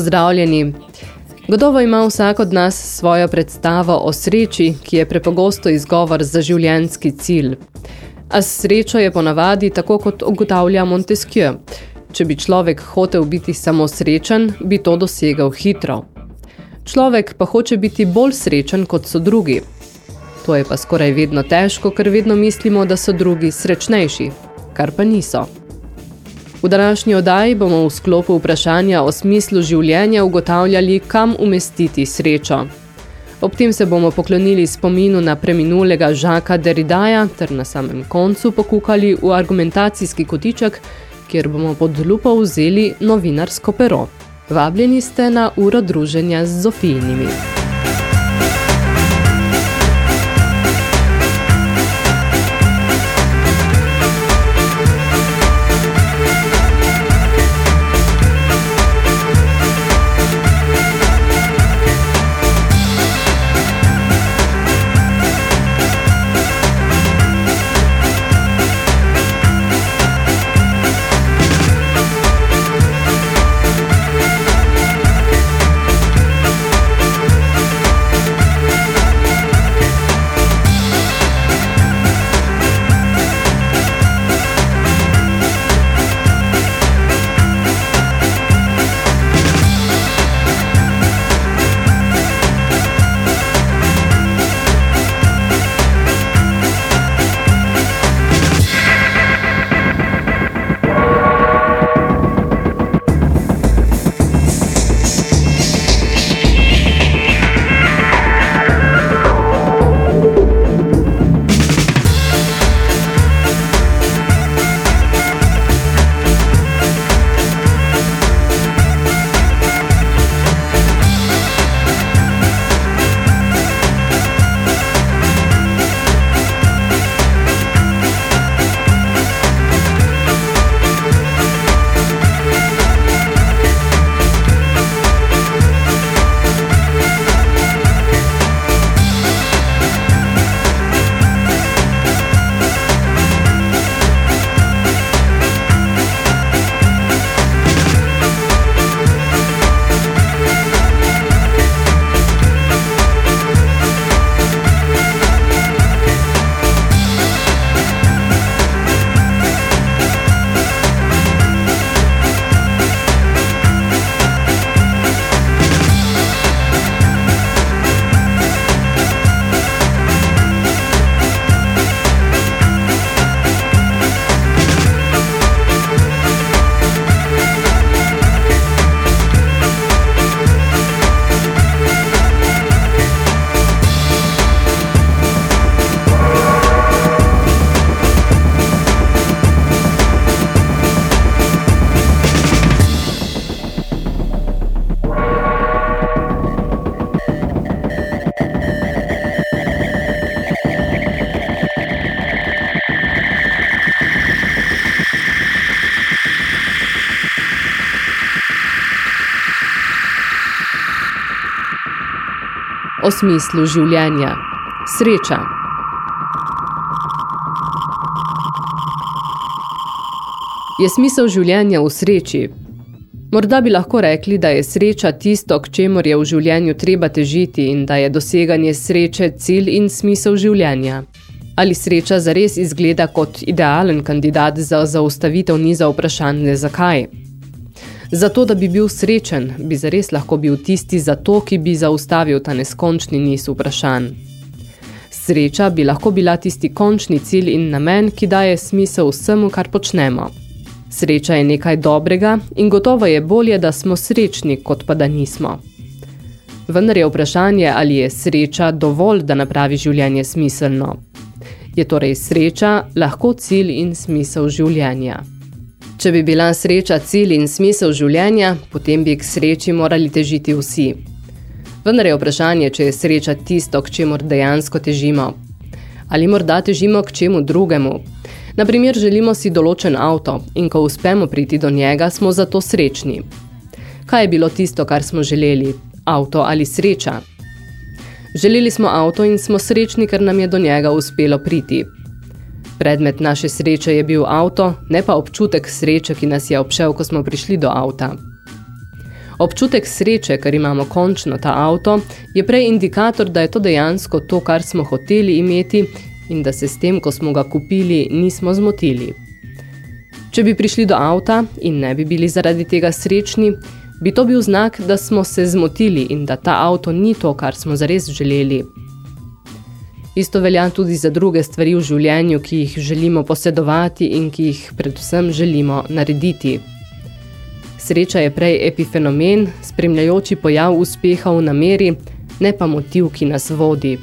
Pozdravljeni. Gotovo ima vsak od nas svojo predstavo o sreči, ki je prepogosto izgovor za življenjski cilj. A srečo je ponavadi tako, kot ugotavlja Montesquieu. Če bi človek hotel biti samo srečen, bi to dosegal hitro. Človek pa hoče biti bolj srečen, kot so drugi. To je pa skoraj vedno težko, ker vedno mislimo, da so drugi srečnejši, kar pa niso. V današnji oddaji bomo v sklopu vprašanja o smislu življenja ugotavljali, kam umestiti srečo. Ob tem se bomo poklonili spominu na preminulega Žaka Deridaja ter na samem koncu pokukali v argumentacijski kotiček, kjer bomo pod lupo vzeli novinarsko pero. Vabljeni ste na uro druženja z Zofijnimi. Smislu življenja. Sreča. Je smisel življenja v sreči? Morda bi lahko rekli, da je sreča tisto, k čemur je v življenju treba težiti in da je doseganje sreče cilj in smisel življenja. Ali sreča zares izgleda kot idealen kandidat za zaustavitev niza vprašanje zakaj? Zato, da bi bil srečen, bi zares lahko bil tisti zato, ki bi zaustavil ta neskončni niz vprašanj. Sreča bi lahko bila tisti končni cilj in namen, ki daje smisel vsemu, kar počnemo. Sreča je nekaj dobrega in gotovo je bolje, da smo srečni, kot pa da nismo. Vendar je vprašanje, ali je sreča dovolj, da napravi življenje smiselno. Je torej sreča lahko cilj in smisel življenja. Če bi bila sreča cilj in smisel življenja, potem bi k sreči morali težiti vsi. Vendar je vprašanje, če je sreča tisto, k čemu dejansko težimo. Ali morda težimo k čemu drugemu? Naprimer, želimo si določen avto in ko uspemo priti do njega, smo zato srečni. Kaj je bilo tisto, kar smo želeli? Avto ali sreča? Želeli smo avto in smo srečni, ker nam je do njega uspelo priti. Predmet naše sreče je bil avto, ne pa občutek sreče, ki nas je obšel, ko smo prišli do avta. Občutek sreče, ker imamo končno ta avto, je prej indikator, da je to dejansko to, kar smo hoteli imeti in da se s tem, ko smo ga kupili, nismo zmotili. Če bi prišli do avta in ne bi bili zaradi tega srečni, bi to bil znak, da smo se zmotili in da ta avto ni to, kar smo zares želeli. Isto velja tudi za druge stvari v življenju, ki jih želimo posedovati in ki jih predvsem želimo narediti. Sreča je prej epifenomen, spremljajoči pojav uspeha v nameri, ne pa motiv, ki nas vodi.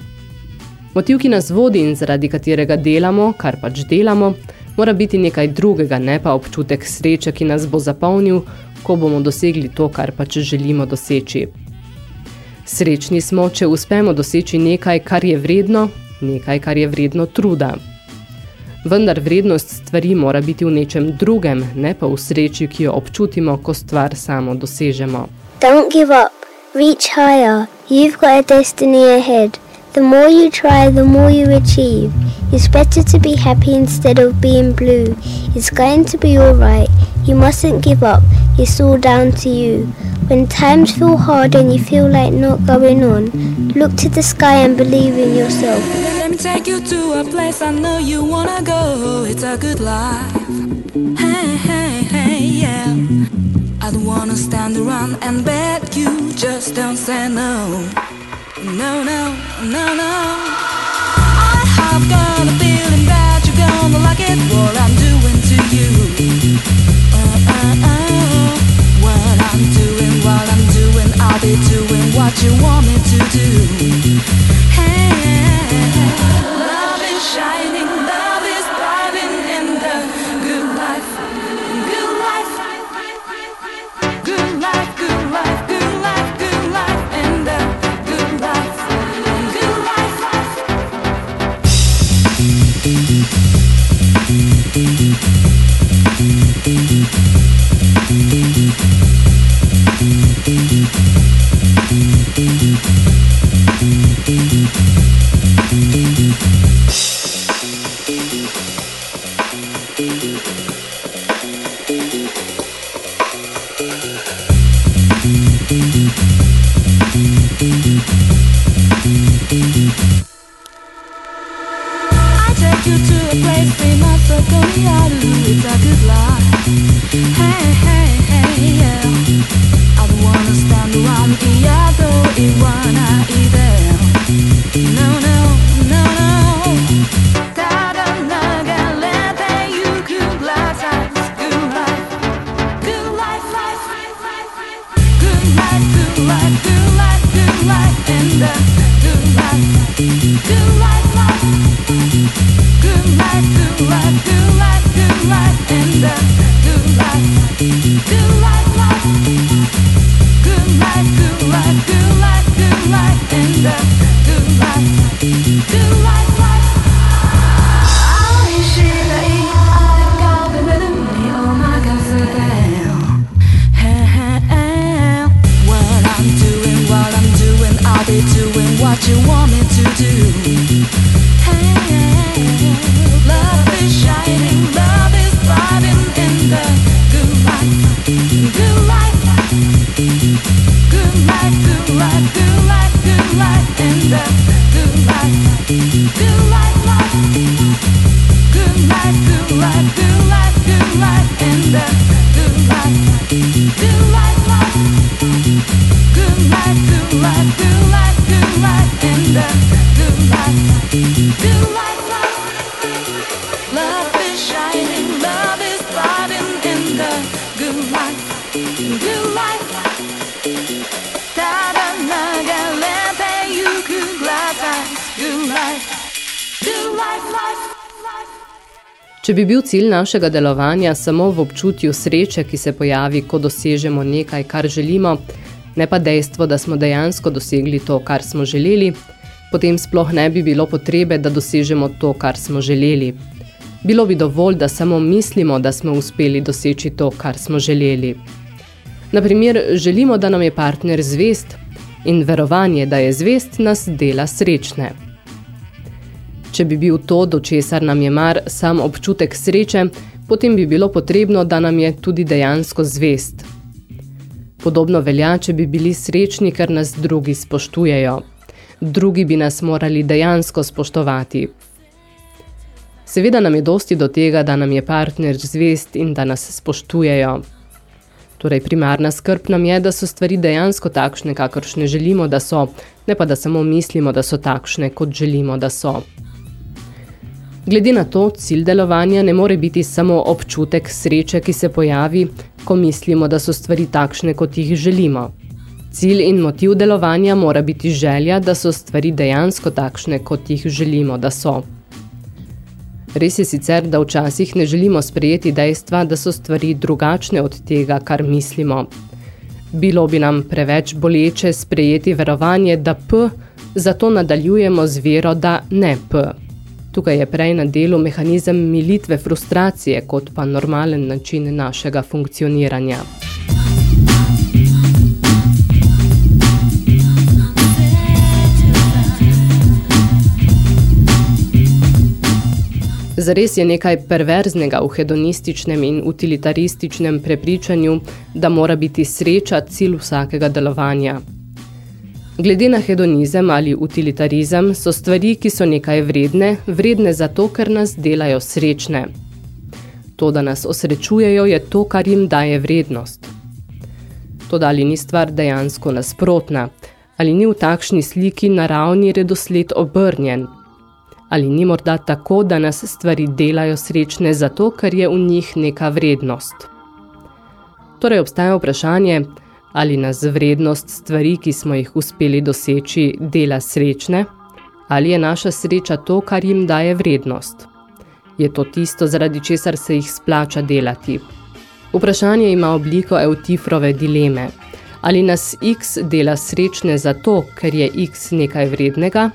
Motiv, ki nas vodi in zaradi katerega delamo, kar pač delamo, mora biti nekaj drugega, ne pa občutek sreče, ki nas bo zapolnil, ko bomo dosegli to, kar pač želimo doseči. Srečni smo, če uspemo doseči nekaj, kar je vredno, nekaj, kar je vredno truda. Vendar vrednost stvari mora biti v nečem drugem, ne pa v sreči, ki jo občutimo, ko stvar samo dosežemo. Don't give up. Reach higher. You've got a destiny ahead. The more you try, the more you achieve. It's better to be happy instead of being blue. It's going to be alright. You mustn't give up. It's all down to you. When times feel hard and you feel like not going on, look to the sky and believe in yourself. Let me take you to a place I know you wanna go. It's a good life. Hey, hey, hey, yeah. I don't wanna stand around and beg you. Just don't say no. No, no, no, no. I have got a feeling that you're gonna like it. What I'm doing to you. Uh, uh, uh. What I'm doing what I'm doing, I'll be doing what you want me to do. Hey, bi bil cilj našega delovanja samo v občutju sreče, ki se pojavi, ko dosežemo nekaj, kar želimo, ne pa dejstvo, da smo dejansko dosegli to, kar smo želeli, potem sploh ne bi bilo potrebe, da dosežemo to, kar smo želeli. Bilo bi dovolj, da samo mislimo, da smo uspeli doseči to, kar smo želeli. Naprimer, želimo, da nam je partner zvest in verovanje, da je zvest, nas dela srečne. Če bi bil to, do česar nam je mar, sam občutek sreče, potem bi bilo potrebno, da nam je tudi dejansko zvest. Podobno velja, če bi bili srečni, ker nas drugi spoštujejo. Drugi bi nas morali dejansko spoštovati. Seveda nam je dosti do tega, da nam je partner zvest in da nas spoštujejo. Torej, primarna skrb nam je, da so stvari dejansko takšne, kakršne želimo, da so, ne pa da samo mislimo, da so takšne, kot želimo, da so. Glede na to, cilj delovanja ne more biti samo občutek sreče, ki se pojavi, ko mislimo, da so stvari takšne, kot jih želimo. Cilj in motiv delovanja mora biti želja, da so stvari dejansko takšne, kot jih želimo, da so. Res je sicer, da včasih ne želimo sprejeti dejstva, da so stvari drugačne od tega, kar mislimo. Bilo bi nam preveč boleče sprejeti verovanje, da P, zato nadaljujemo z vero, da ne P. Tukaj je prej na delu mehanizem militve frustracije, kot pa normalen način našega funkcioniranja. Zares je nekaj perverznega v hedonističnem in utilitarističnem prepričanju, da mora biti sreča cilj vsakega delovanja. Glede na hedonizem ali utilitarizem so stvari, ki so nekaj vredne, vredne zato, ker nas delajo srečne. To, da nas osrečujejo, je to, kar jim daje vrednost. To, ali ni stvar dejansko nasprotna, ali ni v takšni sliki naravni redosled obrnjen, Ali ni morda tako, da nas stvari delajo srečne zato, ker je v njih neka vrednost? Torej obstaja vprašanje, ali nas vrednost stvari, ki smo jih uspeli doseči, dela srečne, ali je naša sreča to, kar jim daje vrednost? Je to tisto, zaradi česar se jih splača delati? Vprašanje ima obliko Eutifrove dileme. Ali nas X dela srečne zato, ker je X nekaj vrednega,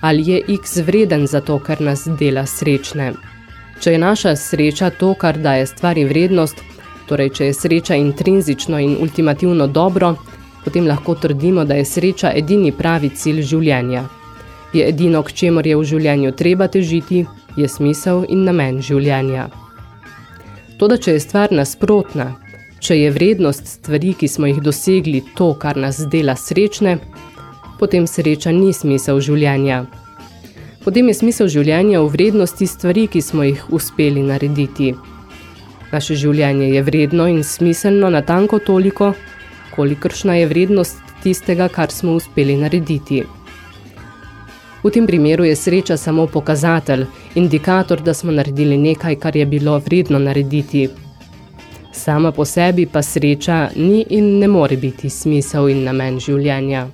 ali je X vreden za to, kar nas dela srečne. Če je naša sreča to, kar daje stvari vrednost, torej če je sreča intrinzično in ultimativno dobro, potem lahko trdimo, da je sreča edini pravi cilj življenja. Je edino, k čemor je v življenju treba težiti, je smisel in namen življenja. Toda, če je stvar nasprotna, če je vrednost stvari, ki smo jih dosegli, to, kar nas dela srečne, potem sreča ni smisel življenja. Potem je smisel življenja v vrednosti stvari, ki smo jih uspeli narediti. Naše življenje je vredno in smiselno natanko toliko, kolikršna je vrednost tistega, kar smo uspeli narediti. V tem primeru je sreča samo pokazatelj, indikator, da smo naredili nekaj, kar je bilo vredno narediti. Sama po sebi pa sreča ni in ne more biti smisel in namen življenja.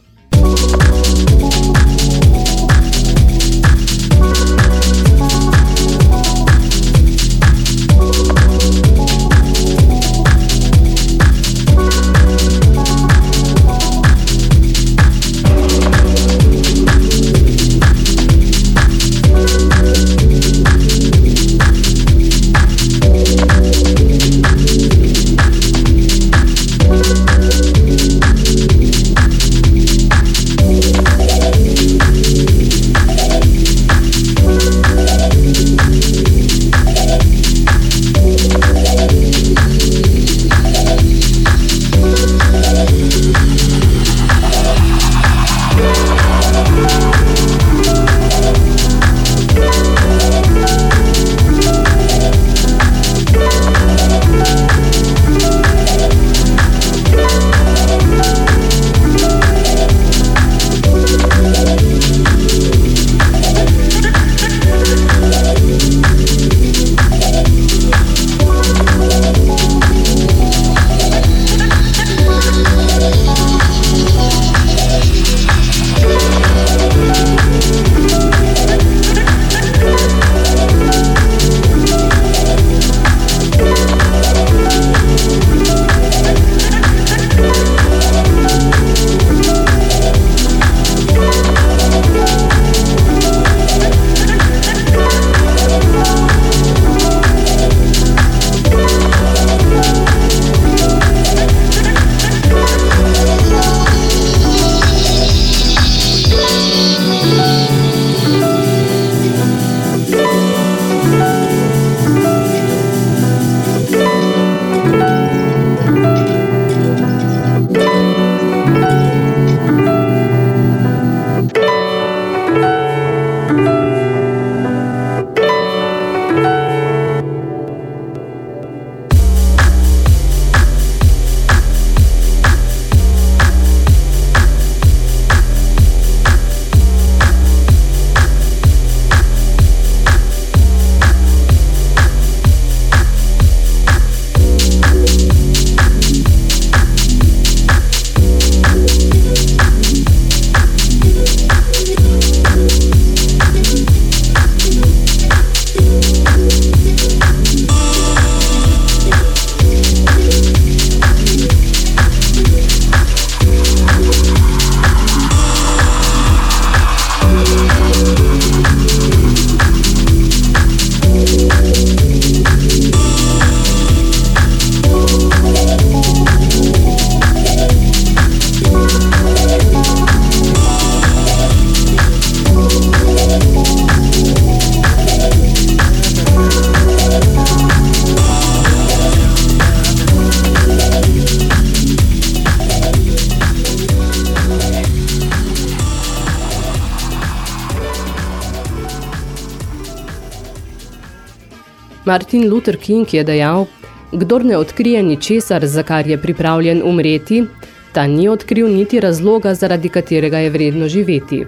Martin Luther King je dejal, kdor ne odkrije ničesar, za kar je pripravljen umreti, ta ni odkril niti razloga, zaradi katerega je vredno živeti.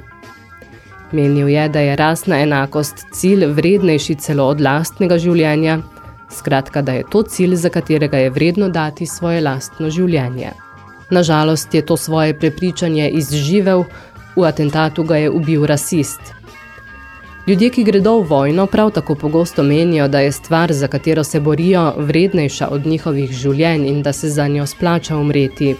Menil je, da je rasna enakost cilj vrednejši celo od lastnega življenja, skratka, da je to cilj, za katerega je vredno dati svoje lastno življenje. Nažalost je to svoje prepričanje izživel, v atentatu ga je ubil rasist. Ljudje, ki gredo v vojno, prav tako pogosto menijo, da je stvar, za katero se borijo, vrednejša od njihovih življenj in da se za njo splača umreti.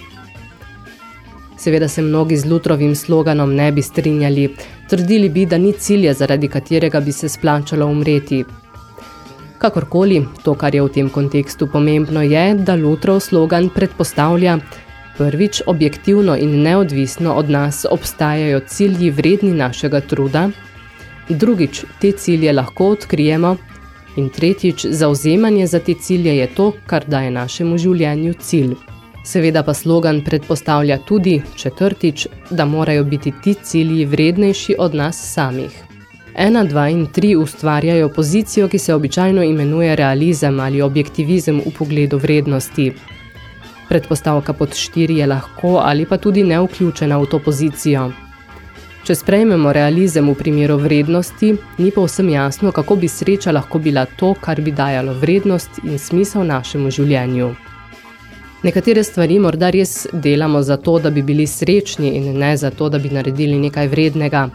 Seveda se mnogi z Lutrovim sloganom ne bi strinjali, trdili bi, da ni cilja, zaradi katerega bi se splačalo umreti. Kakorkoli, to, kar je v tem kontekstu pomembno, je, da Lutrov slogan predpostavlja, prvič objektivno in neodvisno od nas obstajajo cilji vredni našega truda, drugič, te cilje lahko odkrijemo in tretjič, zauzemanje za te cilje je to, kar daje našemu življenju cilj. Seveda pa slogan predpostavlja tudi, četrtič, da morajo biti ti cilji vrednejši od nas samih. Ena, dva in tri ustvarjajo pozicijo, ki se običajno imenuje realizem ali objektivizem v pogledu vrednosti. Predpostavka pod štiri je lahko ali pa tudi neuključena v to pozicijo. Če sprejmemo realizem v primeru vrednosti, ni povsem jasno, kako bi sreča lahko bila to, kar bi dajalo vrednost in smisel našemu življenju. Nekatere stvari morda res delamo zato, da bi bili srečni in ne zato, da bi naredili nekaj vrednega.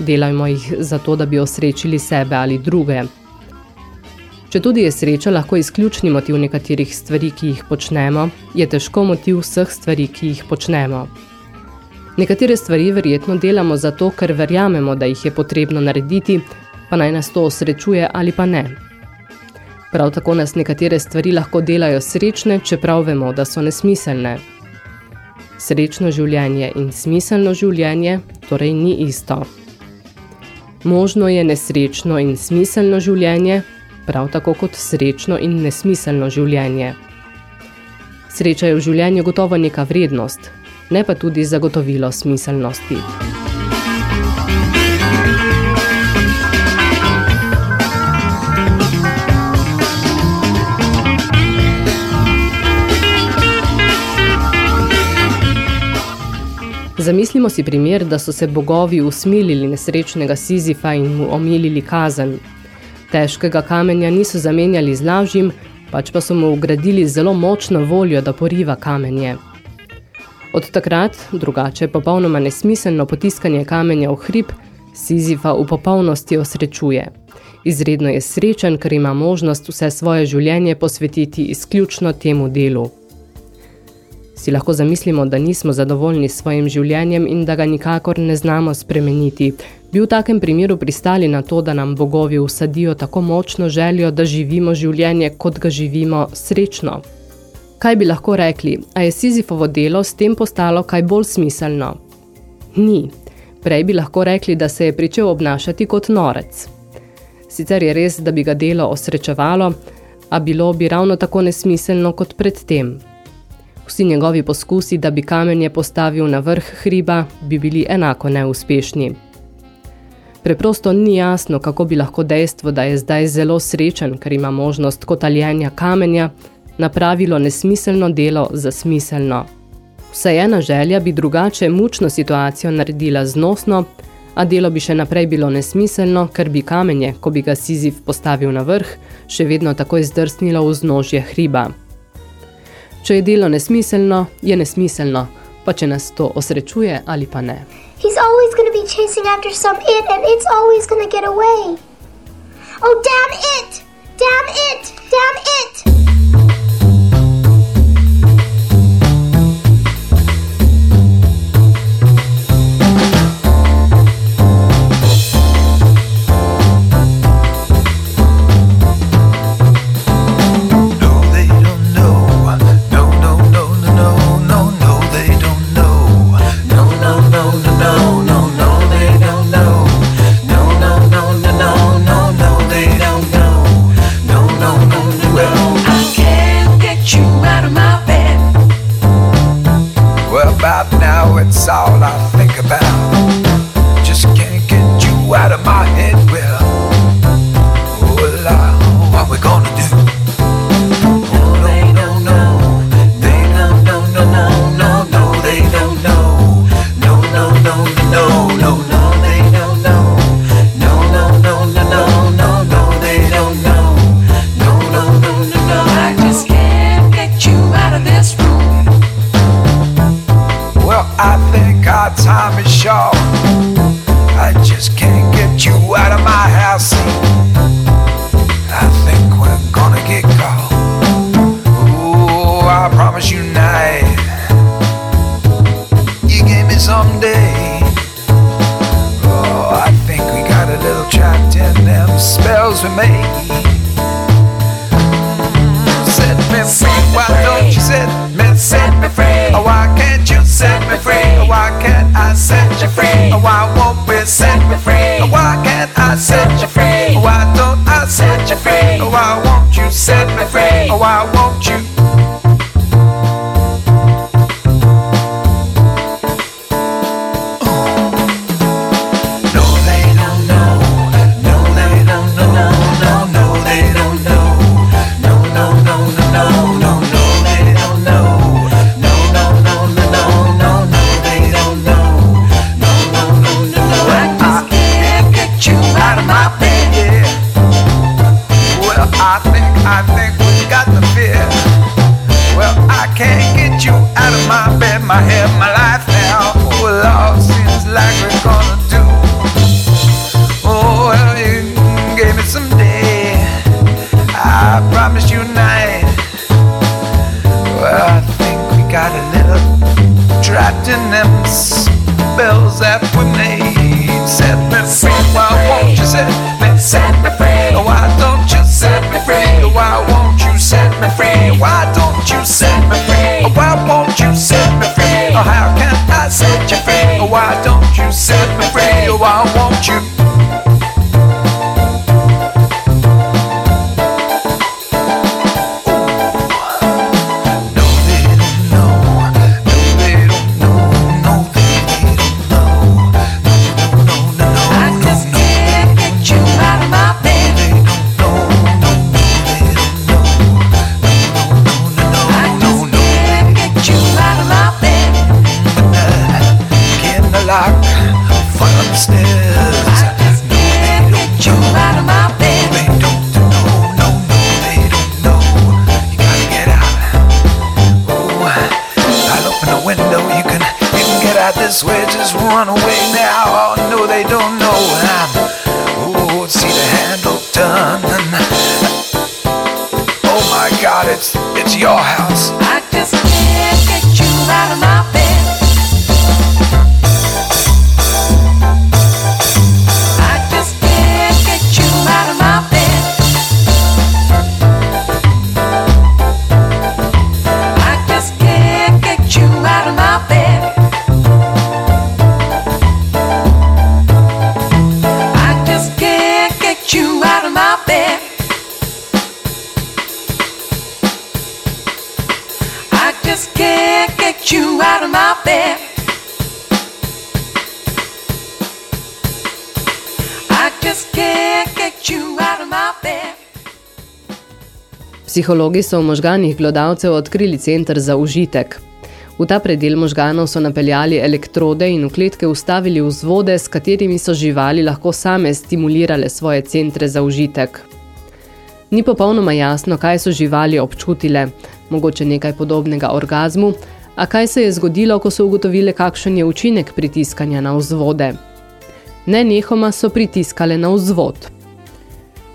Delajmo jih zato, da bi osrečili sebe ali druge. Če tudi je sreča lahko izključni motiv nekaterih stvari, ki jih počnemo, je težko motiv vseh stvari, ki jih počnemo. Nekatere stvari verjetno delamo zato, ker verjamemo, da jih je potrebno narediti, pa naj nas to osrečuje ali pa ne. Prav tako nas nekatere stvari lahko delajo srečne, čeprav vemo, da so nesmiselne. Srečno življenje in smiselno življenje torej ni isto. Možno je nesrečno in smiselno življenje, prav tako kot srečno in nesmiselno življenje. Sreča je v življenju gotovo neka vrednost, ne pa tudi zagotovilo smiselnosti. Zamislimo si primer, da so se bogovi usmilili nesrečnega Sizifa in mu omilili kazen. Težkega kamenja niso zamenjali z lažjim, pač pa so mu ugradili zelo močno voljo, da poriva kamenje. Od takrat, drugače popolnoma nesmiselno potiskanje kamenja v hrib, Sizifa v popolnosti osrečuje. Izredno je srečen, ker ima možnost vse svoje življenje posvetiti izključno temu delu si lahko zamislimo, da nismo zadovoljni s svojim življenjem in da ga nikakor ne znamo spremeniti. Bi v takem primeru pristali na to, da nam bogovi usadijo tako močno željo, da živimo življenje, kot ga živimo, srečno. Kaj bi lahko rekli, a je Sizifovo delo s tem postalo kaj bolj smiselno? Ni. Prej bi lahko rekli, da se je pričel obnašati kot norec. Sicer je res, da bi ga delo osrečevalo, a bilo bi ravno tako nesmiselno kot predtem. Vsi njegovi poskusi, da bi kamenje postavil na vrh hriba, bi bili enako neuspešni. Preprosto ni jasno, kako bi lahko dejstvo, da je zdaj zelo srečen, ker ima možnost kotaljenja kamenja, napravilo nesmiselno delo za smiselno. Vsejena želja bi drugače mučno situacijo naredila znosno, a delo bi še naprej bilo nesmiselno, ker bi kamenje, ko bi ga Sizif postavil na vrh, še vedno takoj zdrsnilo v znožje hriba. Če je delo nesmiselno, je nesmiselno, pa če nas to osrečuje ali pa ne. He's always going to be chasing after some it and it's always going to get away. Oh, damn it! Damn it! Damn it! Made. Set me free, why don't you set me, set me free? Oh, why can't you set me free? Oh, why can't I set you free? Oh, why won't we set me free? Oh, why can't I set you free? Psihologi so v možganih glodavcev odkrili center za užitek. V ta predel možganov so napeljali elektrode in v kletke ustavili vzvode, s katerimi so živali lahko same stimulirale svoje centre za užitek. Ni popolnoma jasno, kaj so živali občutile, mogoče nekaj podobnega orgazmu, a kaj se je zgodilo, ko so ugotovile, kakšen je učinek pritiskanja na vzvode. Nenehoma so pritiskale na vzvod.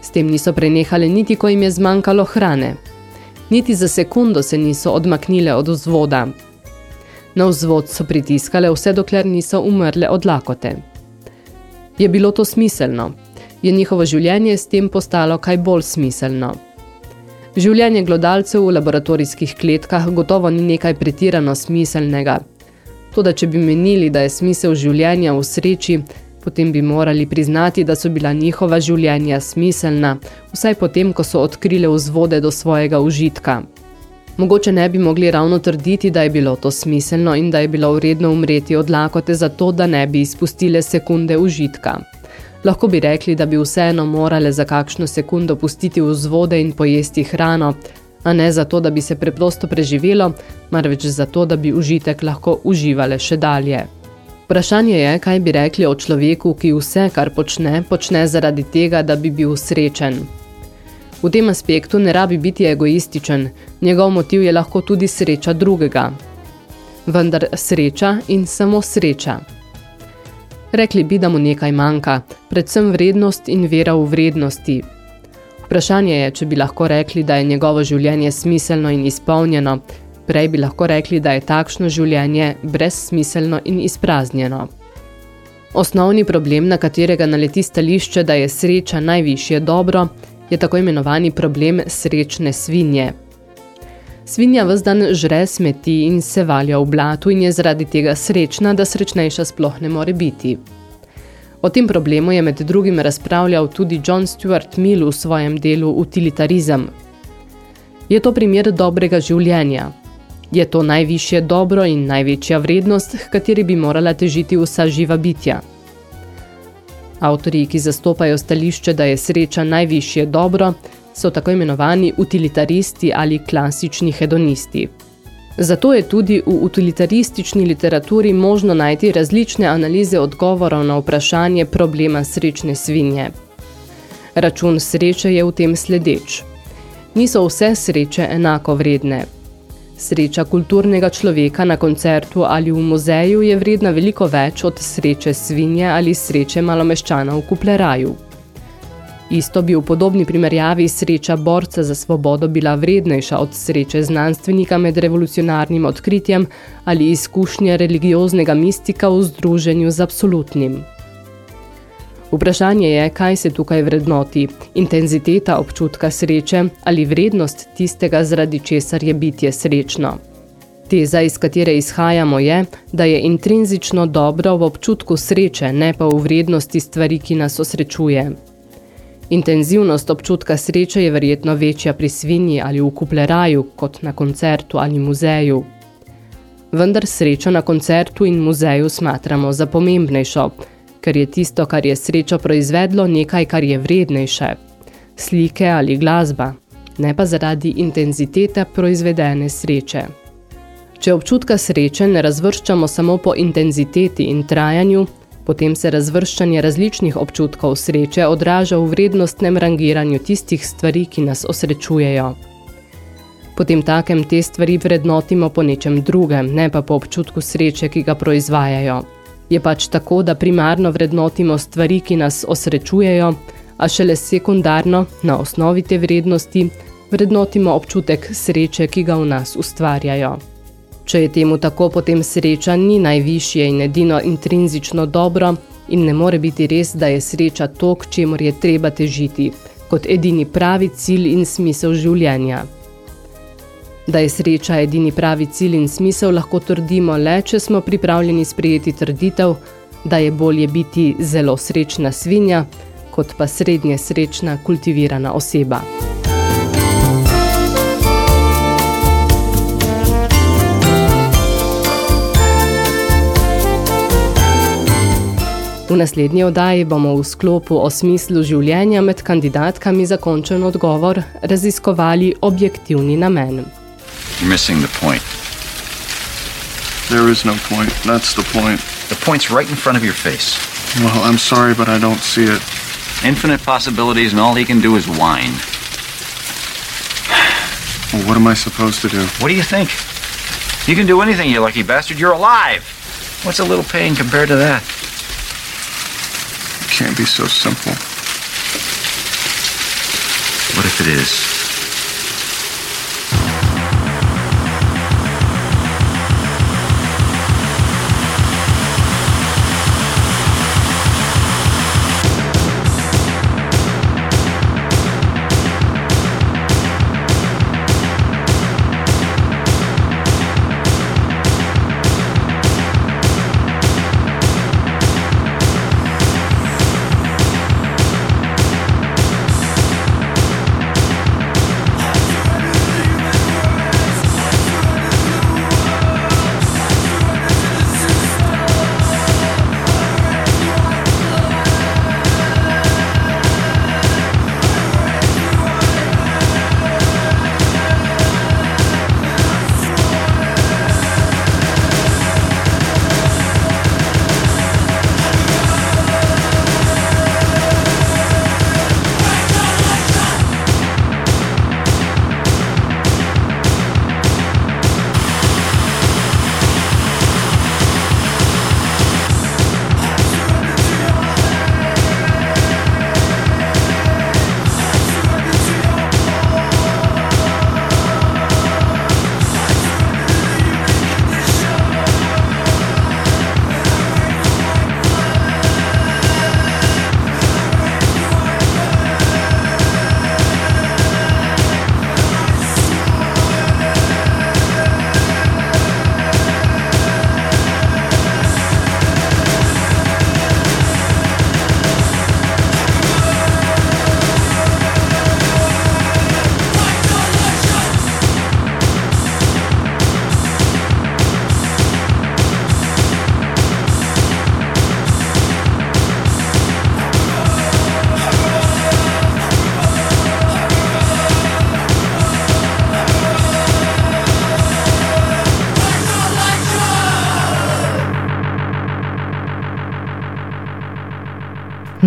S tem niso prenehale niti, ko jim je zmanjkalo hrane. Niti za sekundo se niso odmaknile od vzvoda. Na vzvod so pritiskale vse dokler niso umrle od lakote. Je bilo to smiselno? Je njihovo življenje s tem postalo kaj bolj smiselno? Življenje glodalcev v laboratorijskih kletkah gotovo ni nekaj pretirano smiselnega. Toda če bi menili, da je smisel življenja v sreči, potem bi morali priznati, da so bila njihova življenja smiselna, vsaj potem, ko so odkrile vzvode do svojega užitka. Mogoče ne bi mogli ravno trditi, da je bilo to smiselno in da je bilo vredno umreti od lakote zato, da ne bi izpustile sekunde užitka. Lahko bi rekli, da bi vseeno morale za kakšno sekundo pustiti vzvode in pojesti hrano, a ne zato, da bi se preprosto preživelo, marveč zato, da bi užitek lahko uživale še dalje. Vprašanje je, kaj bi rekli o človeku, ki vse, kar počne, počne zaradi tega, da bi bil srečen. V tem aspektu ne rabi biti egoističen, njegov motiv je lahko tudi sreča drugega. vendar sreča in samo sreča. Rekli bi, da mu nekaj manjka, predvsem vrednost in vera v vrednosti. Vprašanje je, če bi lahko rekli, da je njegovo življenje smiselno in izpolnjeno, prej bi lahko rekli, da je takšno življenje brezsmiselno in izpraznjeno. Osnovni problem, na katerega naleti stališče, da je sreča najvišje dobro, je tako imenovani problem srečne svinje. Svinja vse dan žre smeti in se valja v blatu in je zaradi tega srečna, da srečnejša sploh ne more biti. O tem problemu je med drugim razpravljal tudi John Stuart Mill v svojem delu Utilitarizem. Je to primer dobrega življenja? Je to najvišje dobro in največja vrednost, h kateri bi morala težiti vsa živa bitja? Avtori, ki zastopajo stališče, da je sreča najvišje dobro, so tako imenovani utilitaristi ali klasični hedonisti. Zato je tudi v utilitaristični literaturi možno najti različne analize odgovorov na vprašanje problema srečne svinje. Račun sreče je v tem sledeč. Niso vse sreče enako vredne. Sreča kulturnega človeka na koncertu ali v muzeju je vredna veliko več od sreče svinje ali sreče malomeščana v kupleraju. Isto bi v podobni primerjavi sreča borca za svobodo bila vrednejša od sreče znanstvenika med revolucionarnim odkritjem ali izkušnje religioznega mistika v združenju z absolutnim. Vprašanje je, kaj se tukaj vrednoti, intenziteta občutka sreče ali vrednost tistega, zaradi česar je bitje srečno. Teza, iz katere izhajamo, je, da je intrinzično dobro v občutku sreče, ne pa v vrednosti stvari, ki nas osrečuje. Intenzivnost občutka sreče je verjetno večja pri svinji ali v kupleraju, kot na koncertu ali muzeju. Vendar srečo na koncertu in muzeju smatramo za pomembnejšo, ker je tisto, kar je srečo proizvedlo, nekaj, kar je vrednejše. Slike ali glasba, ne pa zaradi intenzitete proizvedene sreče. Če občutka sreče ne razvrščamo samo po intenziteti in trajanju, potem se razvrščanje različnih občutkov sreče odraža v vrednostnem rangiranju tistih stvari, ki nas osrečujejo. Potem takem te stvari vrednotimo po nečem drugem, ne pa po občutku sreče, ki ga proizvajajo. Je pač tako, da primarno vrednotimo stvari, ki nas osrečujejo, a šele sekundarno, na osnovi te vrednosti, vrednotimo občutek sreče, ki ga v nas ustvarjajo. Če je temu tako, potem sreča ni najvišje in edino intrinzično dobro in ne more biti res, da je sreča to, k čemur je treba težiti, kot edini pravi cilj in smisel življenja. Da je sreča edini pravi cilj in smisel, lahko trdimo le, če smo pripravljeni sprejeti trditev, da je bolje biti zelo srečna svinja, kot pa srednje srečna kultivirana oseba. V naslednji oddaji bomo v sklopu o smislu življenja med kandidatkami za končen odgovor raziskovali objektivni namen. You're missing the point. There is no point. That's the point. The point's right in front of your face. Well, I'm sorry, but I don't see it. Infinite possibilities, and all he can do is whine. Well, what am I supposed to do? What do you think? You can do anything, you lucky bastard. You're alive. What's a little pain compared to that? It can't be so simple. What if it is?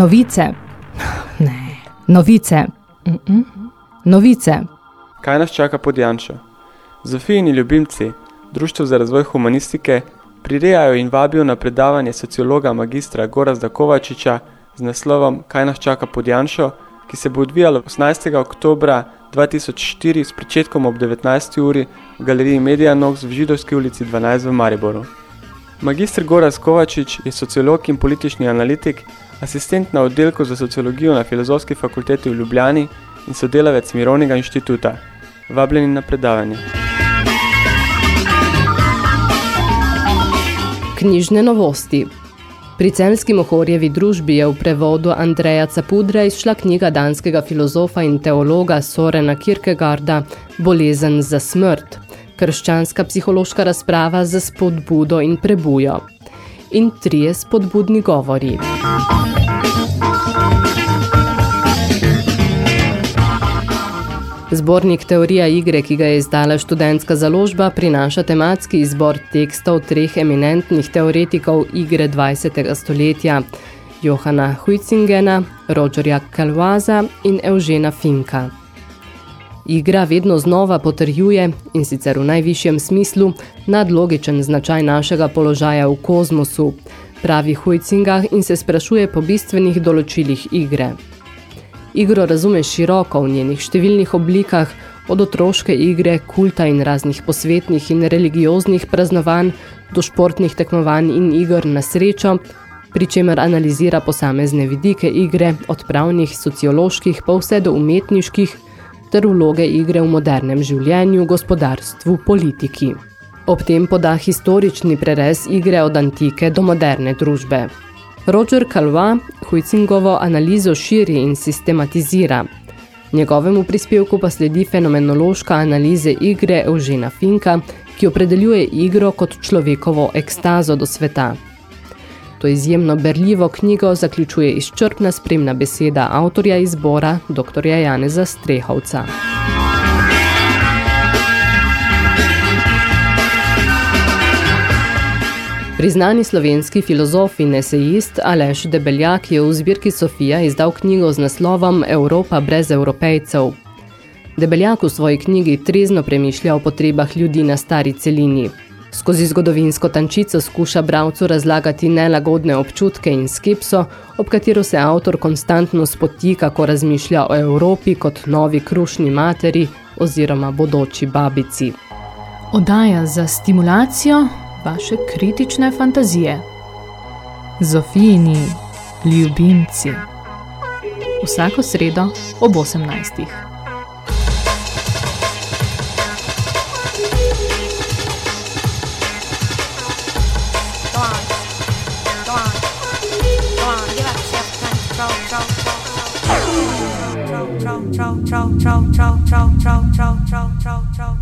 Novice. Ne. Novice. Mm -mm. Novice. Kaj nas čaka pod Janšo? Zofijini ljubimci, Društvo za razvoj humanistike, prirejajo in vabijo na predavanje sociologa magistra Gorazda Kovačiča z naslovom Kaj nas čaka pod Janšo, ki se bo odvijalo 18. oktobra 2004 s pričetkom ob 19. uri v galeriji Media Nox v Židovski ulici 12 v Mariboru. Magistr Goraz Kovačič je sociolog in politični analitik, asistent na oddelku za sociologijo na Filozofski fakulteti v Ljubljani in sodelavec Mirovnega inštituta. Vabljeni na predavanje. Knjižne novosti Pri celski Mohorjevi družbi je v prevodu Andreja Capudra izšla knjiga danskega filozofa in teologa Sorena Kierkegaarda Bolezen za smrt, krščanska psihološka razprava za spodbudo in prebujo. In trije spodbudni govori. Zbornik Teorija igre, ki ga je izdala študentska založba, prinaša tematski izbor tekstov treh eminentnih teoretikov igre 20. stoletja, Johana Huizingena, Rogerja Kalvaza in Eugena Finka. Igra vedno znova potrjuje, in sicer v najvišjem smislu, nadlogičen značaj našega položaja v kozmosu, pravi Huizingah in se sprašuje po bistvenih določilih igre. Igro razume široko v njenih številnih oblikah, od otroške igre, kulta in raznih posvetnih in religioznih praznovanj do športnih tekmovanj in igr na srečo, pri čemer analizira posamezne vidike igre, od pravnih, socioloških pa vse do umetniških, ter vloge igre v modernem življenju, gospodarstvu, politiki. Ob tem poda historični prerez igre od antike do moderne družbe. Roger Calva Huizingovo analizo širi in sistematizira. Njegovemu prispevku pa sledi fenomenološka analize igre Eugena Finka, ki opredeljuje igro kot človekovo ekstazo do sveta. To izjemno berljivo knjigo zaključuje izčrpna spremna beseda avtorja izbora, dr. Janeza Strehovca. Priznani slovenski filozof in esejist Aleš Debeljak je v zbirki Sofija izdal knjigo z naslovom Evropa brez evropejcev. Debeljak v svoji knjigi trezno premišlja o potrebah ljudi na stari celini. Skozi zgodovinsko tančico skuša bravcu razlagati nelagodne občutke in skepso, ob katero se avtor konstantno spoti, kako razmišlja o Evropi kot novi krušni materi oziroma bodoči babici. Odaja za stimulacijo vaše kritične fantazije. Zofijini ljubimci. Vsako sredo ob 18. chow chow chow chow chow chow chow chow chow chow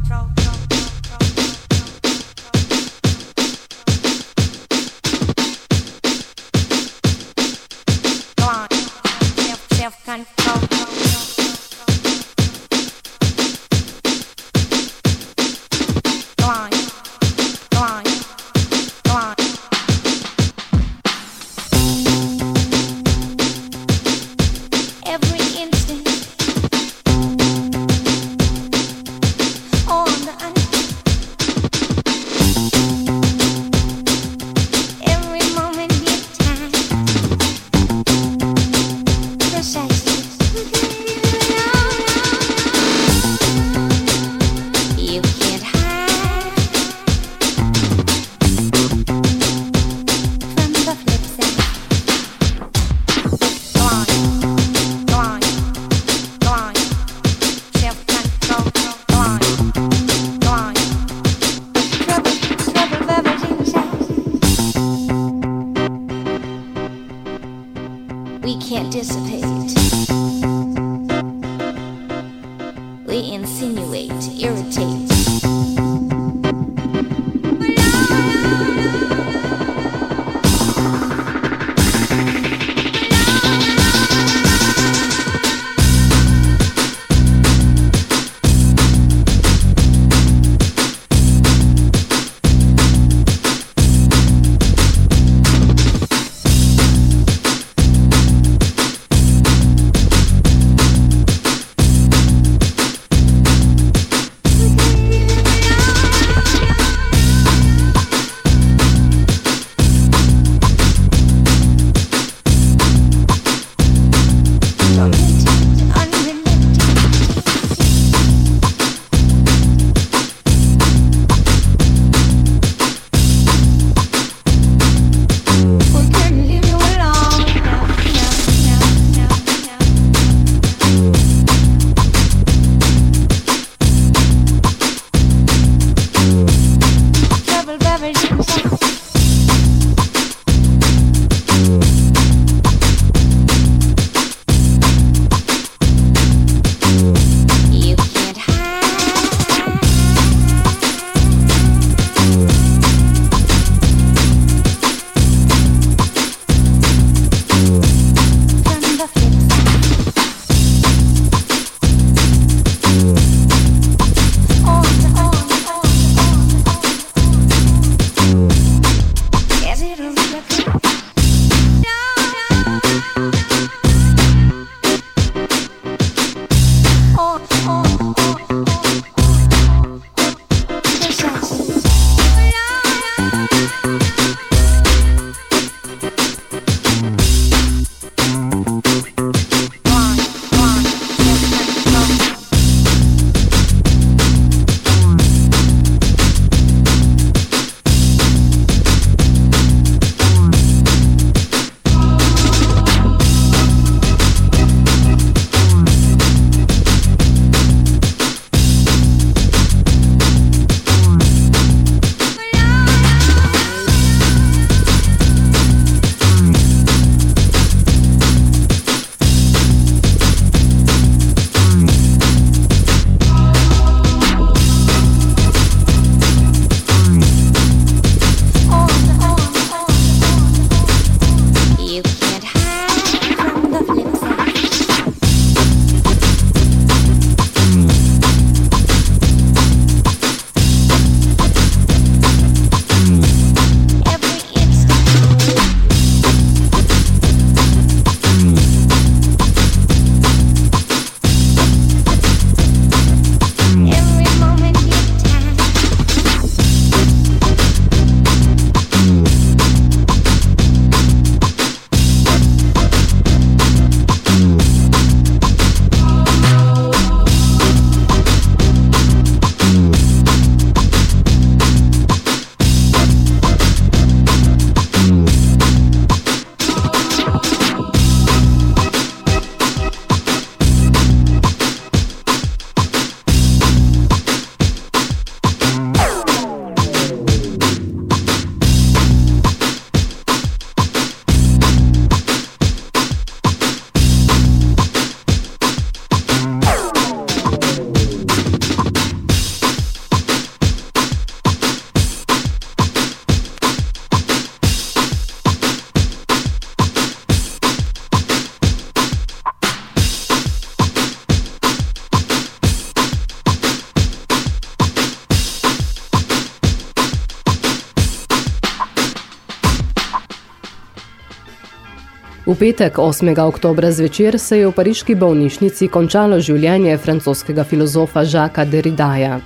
V petek 8. oktobra zvečer se je v pariški bolnišnici končalo življenje francoskega filozofa Žaka Derridaja.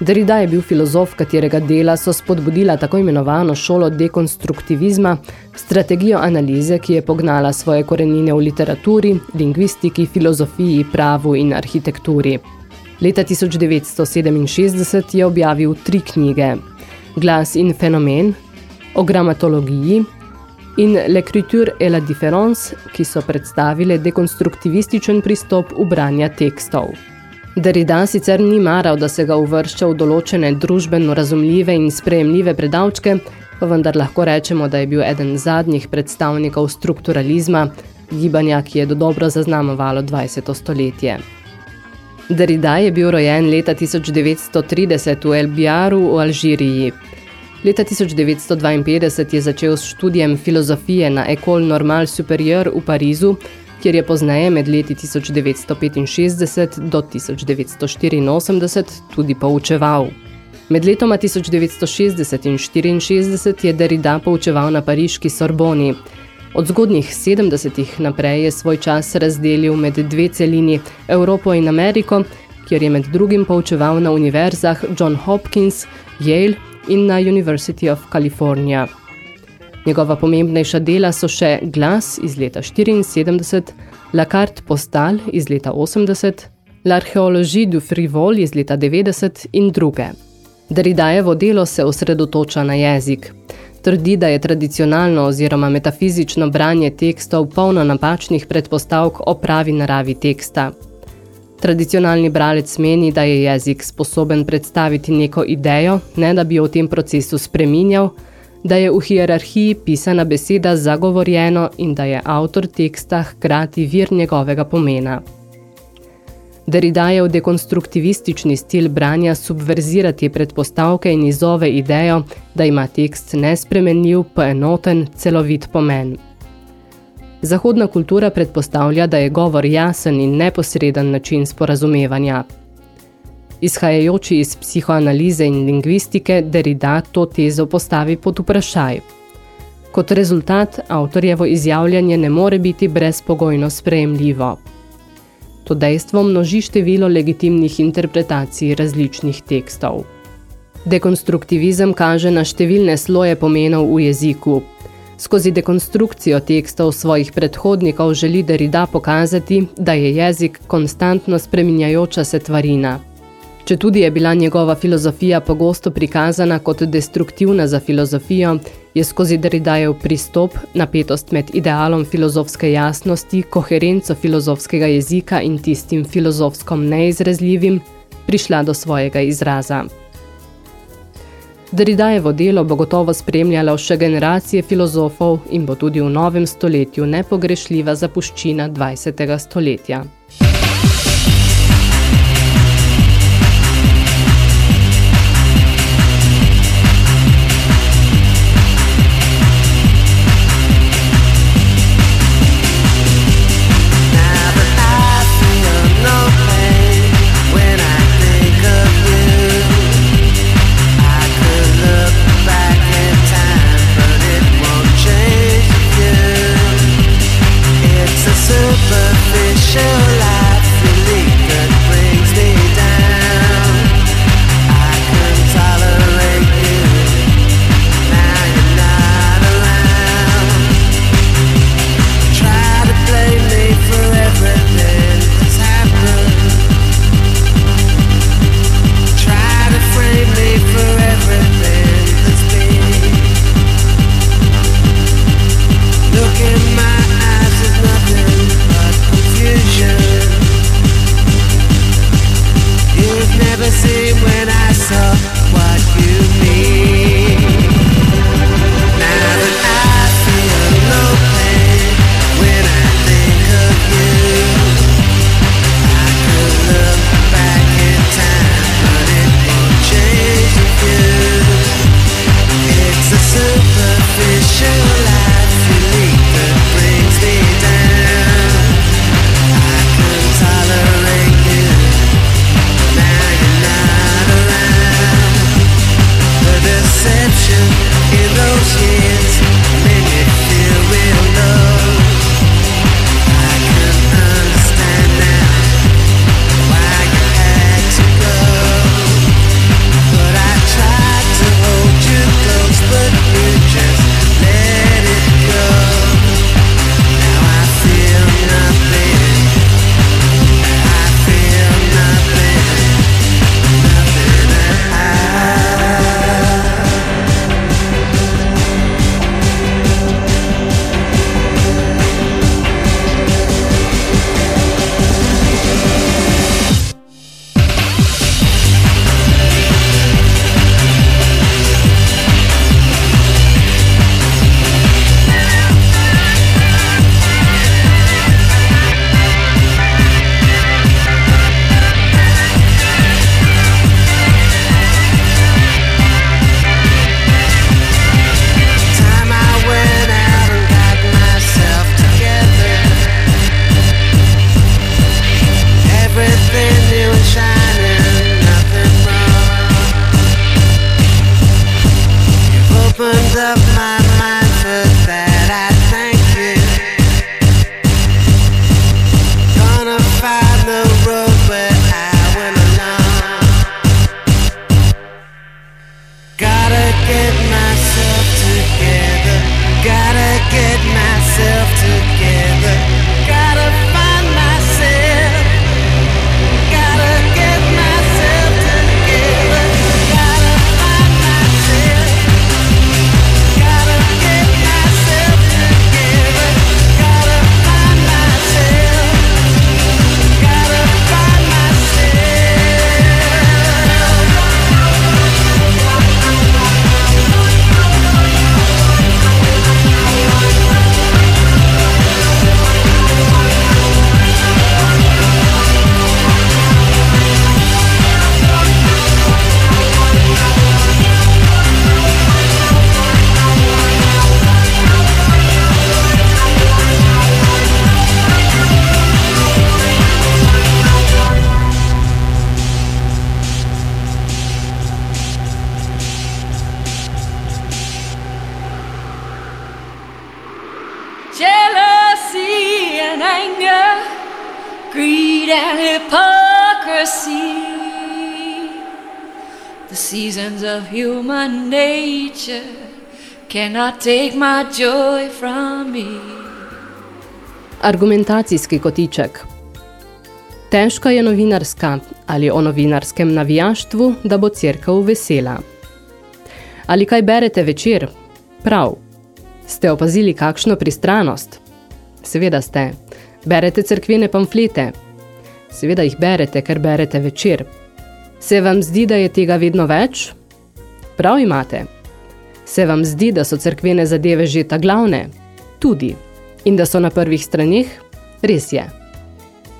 Derrida je bil filozof, katerega dela so spodbudila tako imenovano šolo dekonstruktivizma, strategijo analize, ki je pognala svoje korenine v literaturi, lingvistiki, filozofiji, pravu in arhitekturi. Leta 1967 je objavil tri knjige Glas in fenomen, o gramatologiji in L'écriture et la différence, ki so predstavile dekonstruktivističen pristop v branja tekstov. Derrida sicer ni maral, da se ga uvršča v določene družbeno razumljive in sprejemljive predavčke, vendar lahko rečemo, da je bil eden zadnjih predstavnikov strukturalizma, gibanja, ki je do dobro zaznamovalo 20. stoletje. Derrida je bil rojen leta 1930 v El Biaru v Alžiriji. Leta 1952 je začel s študijem filozofije na École Normale Supérieure v Parizu, kjer je pozneje med leti 1965 do 1984 tudi poučeval. Med letoma 1960 in 1964 je Derrida poučeval na pariški Sorboni. Od zgodnjih 70-ih naprej je svoj čas razdelil med dve celini, Evropo in Ameriko, kjer je med drugim poučeval na univerzah John Hopkins, Yale in na University of California. Njegova pomembnejša dela so še Glas iz leta 74, La carte postale iz leta 80, L'Archéologie du frivol iz leta 90 in druge. Derridajevo delo se osredotoča na jezik. Trdi, da je tradicionalno oziroma metafizično branje tekstov polno napačnih predpostavk o pravi naravi teksta. Tradicionalni bralec meni, da je jezik sposoben predstaviti neko idejo, ne da bi jo v tem procesu spreminjal, da je v hierarhiji pisana beseda zagovorjeno in da je avtor teksta hkrati vir njegovega pomena. Derrida je v dekonstruktivistični stil branja subverzirati predpostavke in izove idejo, da ima tekst nespremenljiv, poenoten, celovit pomen. Zahodna kultura predpostavlja, da je govor jasen in neposreden način sporazumevanja, Izhajajoči iz psihoanalize in lingvistike, Derrida to tezo postavi pod vprašaj. Kot rezultat, avtorjevo izjavljanje ne more biti brezpogojno sprejemljivo. To dejstvo množi število legitimnih interpretacij različnih tekstov. Dekonstruktivizem kaže na številne sloje pomenov v jeziku. Skozi dekonstrukcijo tekstov svojih predhodnikov želi Derrida pokazati, da je jezik konstantno spreminjajoča se tvarina – Če tudi je bila njegova filozofija pogosto prikazana kot destruktivna za filozofijo, je skozi Derridajev pristop, napetost med idealom filozofske jasnosti, koherenco filozofskega jezika in tistim filozofskom neizrazljivim, prišla do svojega izraza. Derridajevo delo bo gotovo spremljalo še generacije filozofov in bo tudi v novem stoletju nepogrešljiva zapuščina 20. stoletja. Cannot take my joy from me. Argumentacijski kotiček. Težka je novinarska ali o novinarskem navijaštvu, da bo cerkev vesela. Ali kaj berete večer? Prav. Ste opazili kakšno pristranost? Seveda ste. Berete cerkvene pamflete? Seveda jih berete, ker berete večer. Se vam zdi, da je tega vedno več? Prav imate. Se vam zdi, da so cerkvene zadeve že ta glavne? Tudi. In da so na prvih straneh? Res je.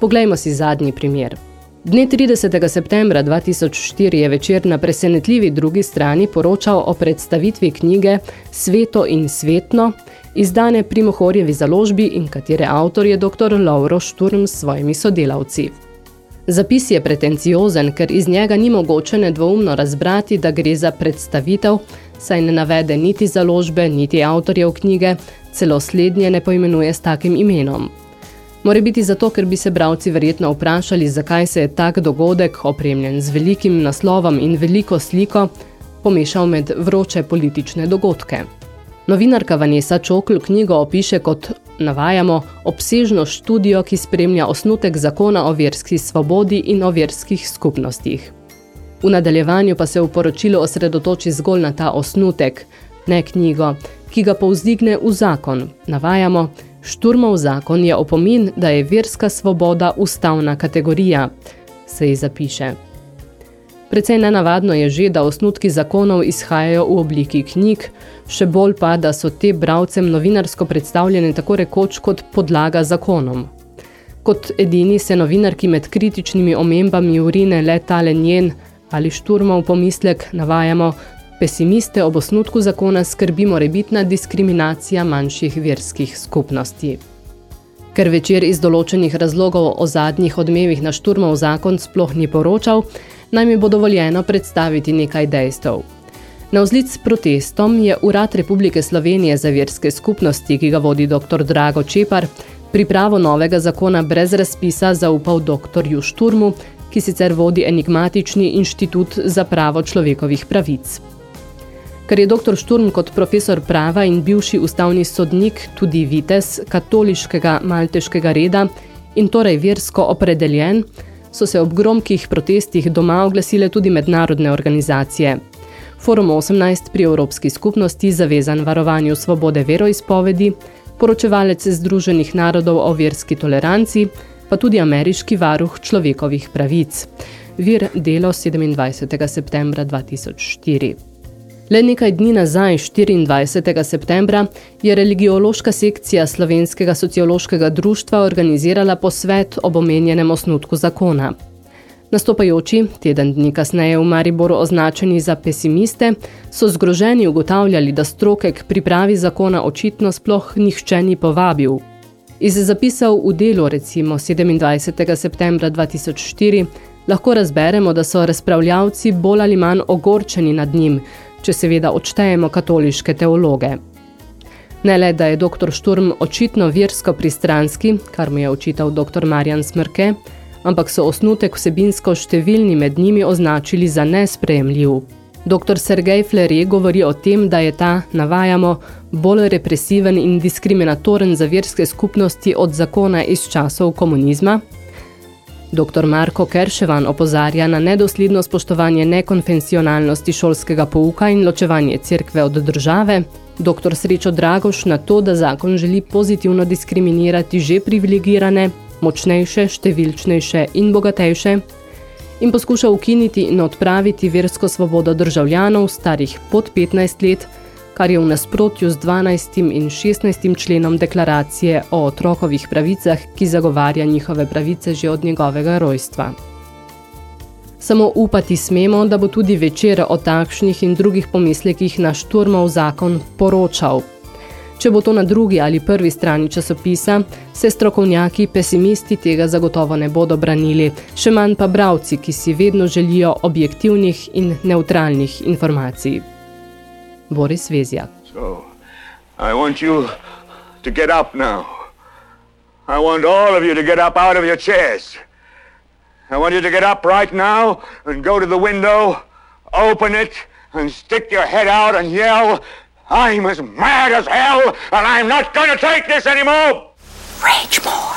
Poglejmo si zadnji primer. Dne 30. septembra 2004 je večer na presenetljivi drugi strani poročal o predstavitvi knjige Sveto in svetno, izdane pri Mohorjevi založbi in katere avtor je dr. Lauro Šturm s svojimi sodelavci. Zapis je pretenciozen, ker iz njega ni mogoče nedvoumno razbrati, da gre za predstavitev, saj ne navede niti založbe, niti avtorjev knjige, celo slednje ne poimenuje s takim imenom. More biti zato, ker bi se bravci verjetno vprašali, zakaj se je tak dogodek, opremljen z velikim naslovom in veliko sliko, pomešal med vroče politične dogodke. Novinarka Vanessa Čokl knjigo opiše kot, navajamo, obsežno študijo, ki spremlja osnutek zakona o verski svobodi in o verskih skupnostih. V nadaljevanju pa se v poročilu osredotoči zgolj na ta osnutek, ne knjigo, ki ga povzdigne v zakon, navajamo, Šturmov zakon je opomin, da je verska svoboda ustavna kategorija, se ji zapiše. Precej nenavadno je že, da osnutki zakonov izhajajo v obliki knjig, še bolj pa, da so te bravcem novinarsko predstavljene tako rekoč kot podlaga zakonom. Kot edini se novinarki med kritičnimi omembami urine le tale njen ali šturmov pomislek navajamo, pesimiste ob osnutku zakona skrbi morebitna diskriminacija manjših verskih skupnosti. Ker večer iz določenih razlogov o zadnjih odmevih na šturmov zakon sploh ni poročal, naj mi bo dovoljeno predstaviti nekaj dejstev. Na vzlic s protestom je Urad Republike Slovenije za verske skupnosti, ki ga vodi dr. Drago Čepar, pripravo novega zakona brez razpisa zaupal dr. Šturmu, ki sicer vodi enigmatični inštitut za pravo človekovih pravic. Ker je dr. Šturm kot profesor prava in bivši ustavni sodnik tudi vites katoliškega malteškega reda in torej versko opredeljen, so se ob gromkih protestih doma oglasile tudi mednarodne organizacije. Forum 18 pri Evropski skupnosti zavezan varovanju svobode veroizpovedi, poročevalec Združenih narodov o verski toleranci, pa tudi ameriški varuh človekovih pravic. Vir delo 27. septembra 2004. Le nekaj dni nazaj, 24. septembra, je religiološka sekcija Slovenskega sociološkega društva organizirala posvet ob omenjenem osnutku zakona. Nastopajoči, teden dni kasneje v Mariboru označeni za pesimiste, so zgroženi ugotavljali, da stroke k pripravi zakona očitno sploh nihče ni povabil. Iz zapisov v delu, recimo 27. septembra 2004, lahko razberemo, da so razpravljavci bolj ali manj ogorčeni nad njim, če seveda odštejemo katoliške teologe. Ne le, da je dr. Šturm očitno versko pristranski, kar mu je očital dr. Marjan Smrke, ampak so osnutek vsebinsko številni med njimi označili za nesprejemljiv. Dr. Sergej Flerje govori o tem, da je ta, navajamo, bolj represiven in diskriminatoren za verske skupnosti od zakona iz časov komunizma, Dr. Marko Kerševan opozarja na nedosledno spoštovanje nekonfensionalnosti šolskega pouka in ločevanje cerkve od države, dr. Srečo Dragoš na to, da zakon želi pozitivno diskriminirati že privilegirane, močnejše, številčnejše in bogatejše in poskuša ukiniti in odpraviti versko svobodo državljanov starih pod 15 let, kar je v nasprotju z 12. in 16. členom deklaracije o otrokovih pravicah, ki zagovarja njihove pravice že od njegovega rojstva. Samo upati smemo, da bo tudi večer o takšnih in drugih pomislekih na šturmov zakon poročal. Če bo to na drugi ali prvi strani časopisa, se strokovnjaki, pesimisti tega zagotovo ne bodo branili, še manj pa bravci, ki si vedno želijo objektivnih in neutralnih informacij. Boris Vezjak. So, I want you to get up now. I want all of you to get up out of your chairs. I want you to get up right now and go to the window, open it, and stick your head out and yell, I'm as mad as hell, and I'm not going to take this anymore! Rage more.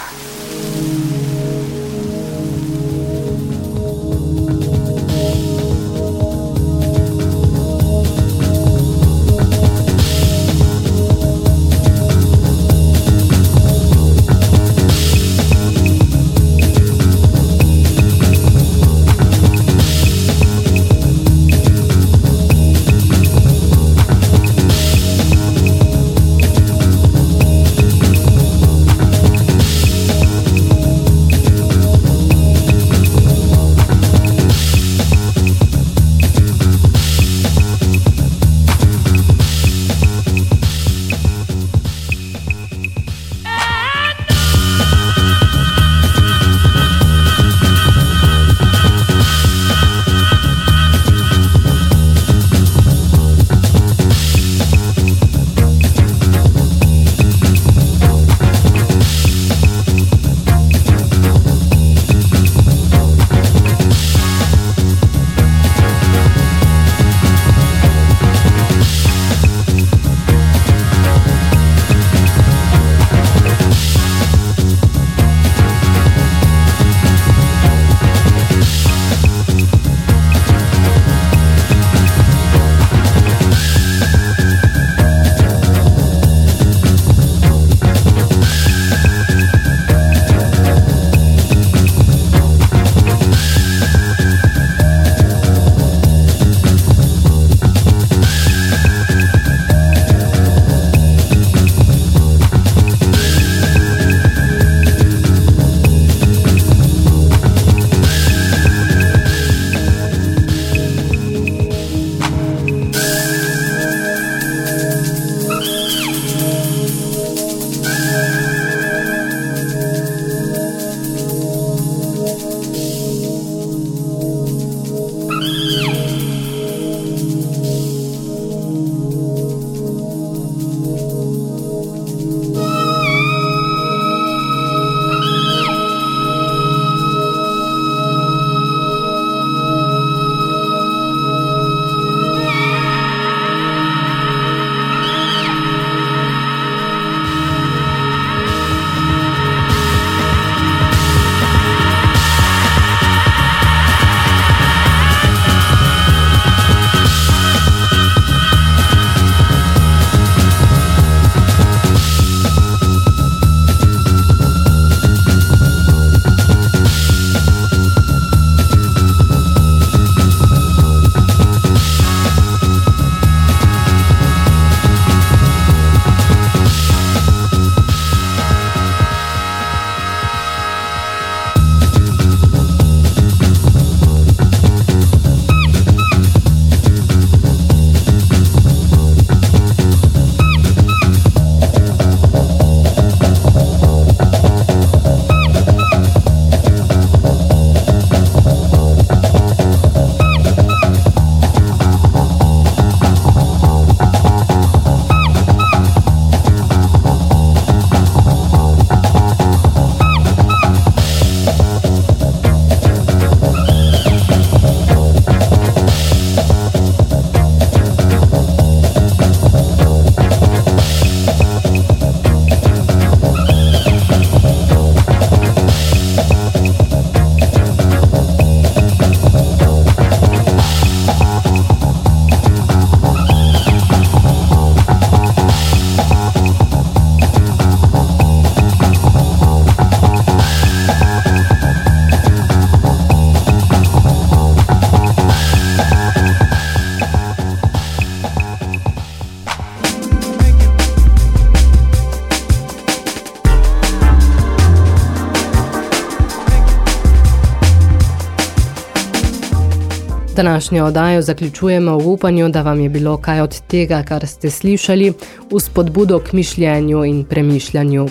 Današnjo oddajo zaključujemo v upanju, da vam je bilo kaj od tega, kar ste slišali, v spodbudo k mišljenju in premišljanju.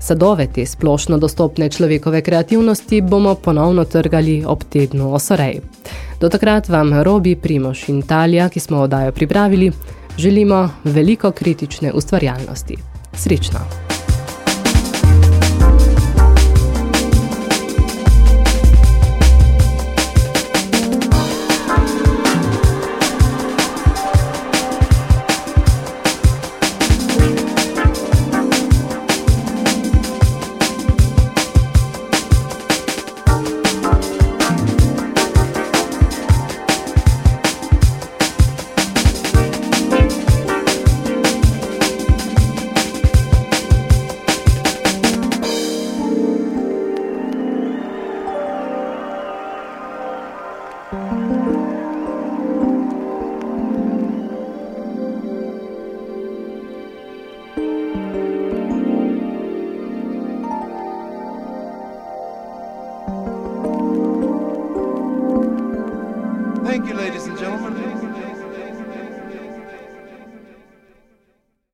Sadove te splošno dostopne človekove kreativnosti bomo ponovno trgali ob tednu osorej. Do takrat vam Robi, Primoš in Talija, ki smo oddajo pripravili, želimo veliko kritične ustvarjalnosti. Srečno!